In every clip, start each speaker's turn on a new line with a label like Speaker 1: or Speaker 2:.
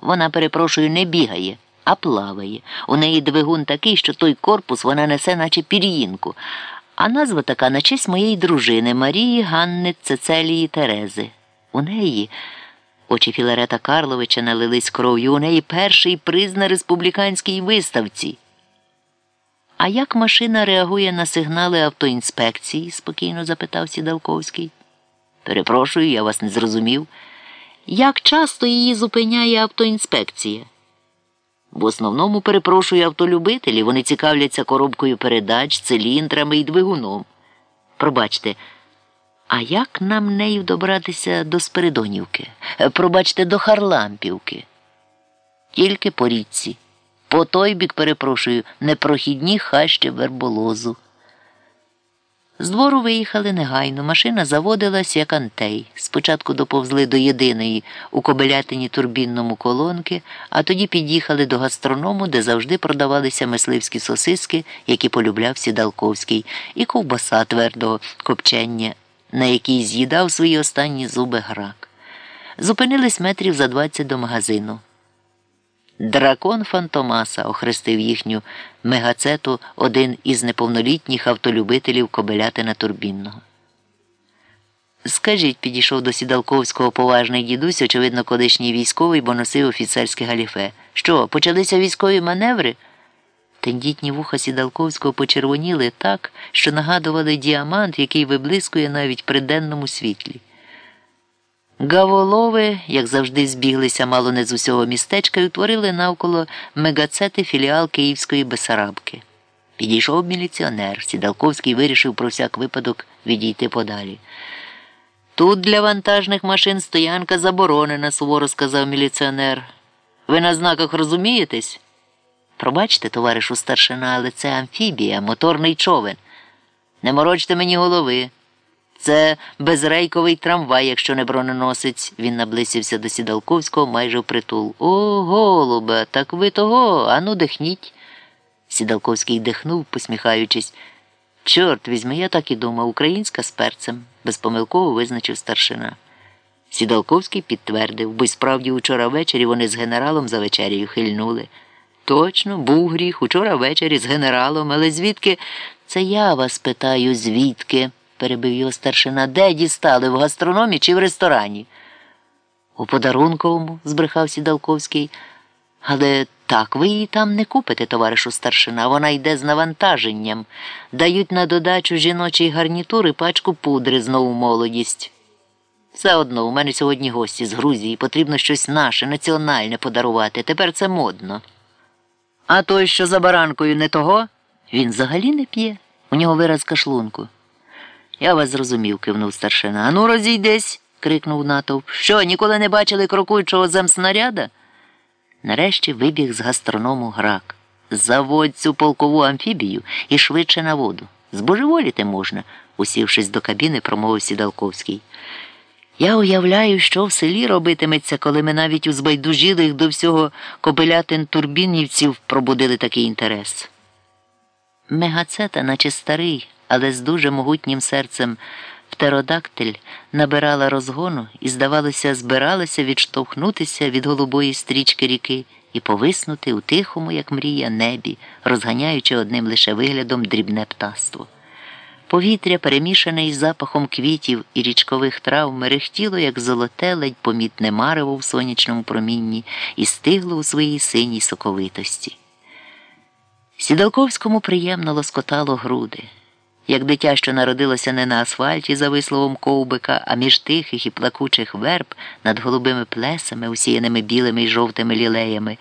Speaker 1: Вона, перепрошую, не бігає, а плаває. У неї двигун такий, що той корпус вона несе, наче пір'їнку. А назва така на честь моєї дружини Марії Ганни Цецелії Терези. У неї. Очі Філарета Карловича налились кров'ю. У неї перший приз на республіканській виставці. А як машина реагує на сигнали автоінспекції? спокійно запитав Сідалковський. Перепрошую, я вас не зрозумів. Як часто її зупиняє автоінспекція? В основному перепрошую автолюбителі, вони цікавляться коробкою передач, циліндрами і двигуном. Пробачте, а як нам нею добратися до Спиридонівки? Пробачте, до Харлампівки. Тільки по річці. По той бік, перепрошую, непрохідні хащі верболозу. З двору виїхали негайно. Машина заводилась, як антей. Спочатку доповзли до єдиної у кобелятині турбінному колонки, а тоді під'їхали до гастроному, де завжди продавалися мисливські сосиски, які полюбляв Сідалковський, і ковбаса твердого копчення, на якій з'їдав свої останні зуби грак. Зупинились метрів за двадцять до магазину. Дракон Фантомаса охрестив їхню мегацету один із неповнолітніх автолюбителів Кобелятина Турбінного. Скажіть, підійшов до Сідалковського поважний дідусь, очевидно, колишній військовий, бо носив офіцерське галіфе. Що, почалися військові маневри? Тендітні вуха Сідалковського почервоніли так, що нагадували діамант, який виблискує навіть при денному світлі. Гаволови, як завжди, збіглися мало не з усього містечка і утворили навколо мегацети філіал Київської Бесарабки. Підійшов міліціонер. Сідалковський вирішив про всяк випадок відійти подалі. Тут для вантажних машин стоянка заборонена, суворо сказав міліціонер. Ви на знаках розумієтесь? Пробачте, товаришу старшина, але це амфібія, моторний човен. Не морочте мені голови. Це безрейковий трамвай, якщо не броненосець. Він наблизився до Сідалковського майже впритул. О, голубе, так ви того, ану дихніть. Сідалковський дихнув, посміхаючись. Чорт візьми, я так і думав, українська з перцем, безпомилково визначив старшина. Сідалковський підтвердив, бо й справді учора ввечері вони з генералом за вечерію хильнули. Точно, був гріх учора ввечері з генералом, але звідки? Це я вас питаю, звідки? Перебив його старшина. Де дістали? В гастрономі чи в ресторані? У подарунковому, збрехав Сідалковський. Але так ви її там не купите, товаришу старшина. Вона йде з навантаженням. Дають на додачу жіночий гарнітур і пачку пудри знову молодість. Все одно, у мене сьогодні гості з Грузії. Потрібно щось наше, національне подарувати. Тепер це модно. А той, що за баранкою не того, він взагалі не п'є. У нього вираз кашлунку. Я вас зрозумів, кивнув старшина. Ану, розійдесь. крикнув натовп. Що, ніколи не бачили крокуючого земснаряда? Нарешті вибіг з гастроному грак. Заводь цю полкову амфібію і швидше на воду. Збожеволіти можна, усівшись до кабіни, промовив Сідалковський. Я уявляю, що в селі робитиметься, коли ми навіть у збайдужілих до всього кобилятин турбінівців пробудили такий інтерес. Мегацета, наче старий, але з дуже могутнім серцем птеродактиль набирала розгону і, здавалося, збиралася відштовхнутися від голубої стрічки ріки і повиснути у тихому, як мрія, небі, розганяючи одним лише виглядом дрібне птаство. Повітря, перемішане із запахом квітів і річкових трав, мерехтіло, як золоте, ледь помітне марево в сонячному промінні, і стигло у своїй синій соковитості. Сідалковському приємно лоскотало груди, як дитя, що народилося не на асфальті за висловом ковбика, а між тихих і плакучих верб над голубими плесами, усіяними білими й жовтими лілеями,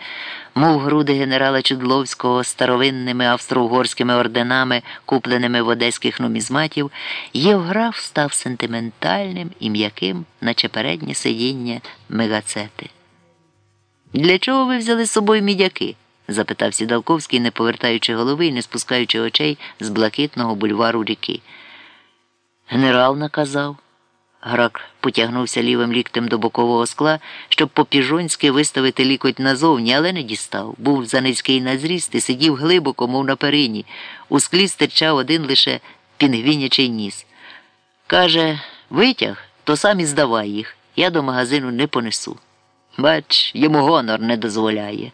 Speaker 1: мов груди генерала Чудловського старовинними австро-угорськими орденами, купленими в одеських нумізматів, Євграф став сентиментальним і м'яким, наче переднє сидіння мегацети. Для чого ви взяли з собою мідяки? Запитав Сідалковський, не повертаючи голови і не спускаючи очей з блакитного бульвару ріки. Генерал наказав. Грак потягнувся лівим ліктем до бокового скла, щоб попіжонськи виставити лікоть назовні, але не дістав. Був за низький на зріст і сидів глибоко, мов на перині. У склі стирчав один лише пінгвінячий ніс. Каже, витяг, то сам і здавай їх. Я до магазину не понесу. Бач, йому гонор не дозволяє.